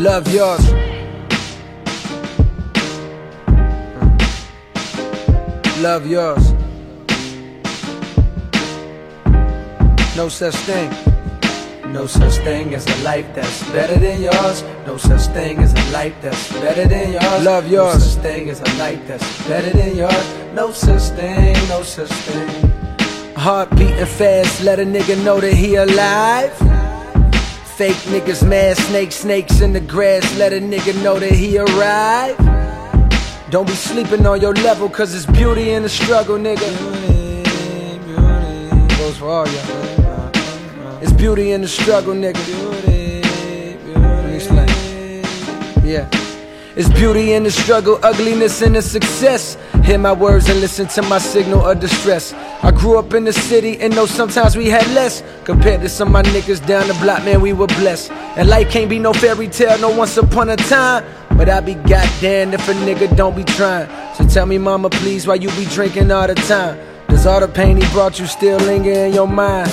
Love yours. Love yours. No such thing. No such thing as a life that's better than yours. No such thing as a life that's better than yours. Love yours. No such thing as a life that's better than yours. No such thing, no such thing. Heart beating fast, let a nigga know that he alive. Fake niggas mad, snakes, snakes in the grass, let a nigga know that he arrived. Don't be sleeping on your level, cause it's beauty in the struggle, nigga. Beauty, beauty. Goes for all y'all. It's beauty in the struggle, nigga. Beauty, beauty. Yeah. It's beauty in the struggle, ugliness in the success. Hear my words and listen to my signal of distress. I grew up in the city and know sometimes we had less. Compared to some of my niggas down the block, man, we were blessed. And life can't be no fairy tale, no once upon a time. But I be goddamn if a nigga don't be trying. So tell me, mama, please, why you be drinking all the time? Does all the pain he brought you still linger in your mind?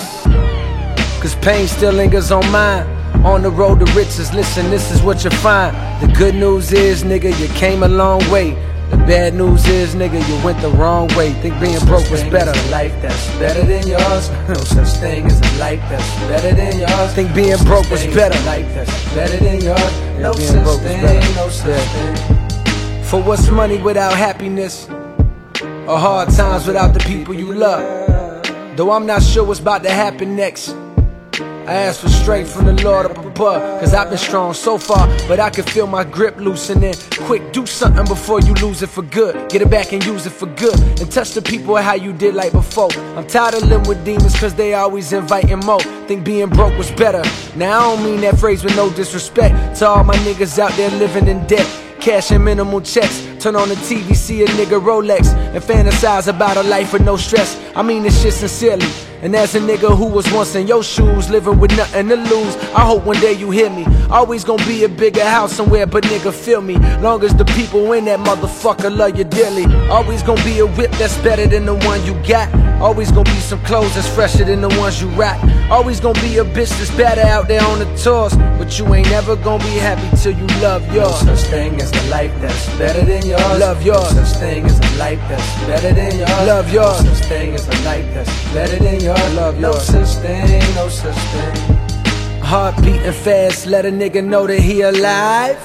Cause pain still lingers on mine. On the road to riches, listen, this is what you find. The good news is, nigga, you came a long way. The bad news is, nigga, you went the wrong way. Think being broke was better. A life that's better than yours. No such thing as a life that's better than yours. Think being broke was better. Life that's better than yours. No such thing, no such thing. For what's money without happiness? Or hard times without the people you love? Though I'm not sure what's about to happen next. I ask for strength from the Lord up above, cause I've been strong so far, but I can feel my grip loosening. Quick, do something before you lose it for good. Get it back and use it for good, and touch the people how you did like before. I'm tired of living with demons, cause they always inviting more. Think being broke was better. Now I don't mean that phrase with no disrespect to all my niggas out there living in debt. Cashing minimal checks. Turn on the TV, see a nigga Rolex, and fantasize about a life with no stress. I mean this shit sincerely. And as a nigga who was once in your shoes, living with nothing to lose, I hope one day you hear me. Always gonna be a bigger house somewhere, but nigga, feel me. Long as the people in that motherfucker love you dearly. Always gonna be a whip that's better than the one you got. Always gonna be some clothes that's fresher than the ones you rock. Always gonna be a bitch that's better out there on the tours. But you ain't never gonna be happy till you love yours. No such thing as a life that's better than yours. Love yours. No such thing as a life that's better than yours. Love yours. No such thing as a life that's better than yours. Love yours. No such thing, no such thing. Heart beating fast, let a nigga know that he alive.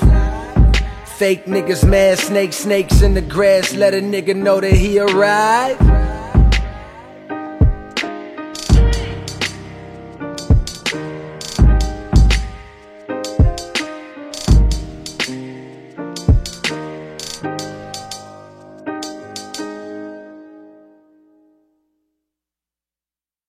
Fake niggas mad, snakes, snakes in the grass, let a nigga know that he arrived.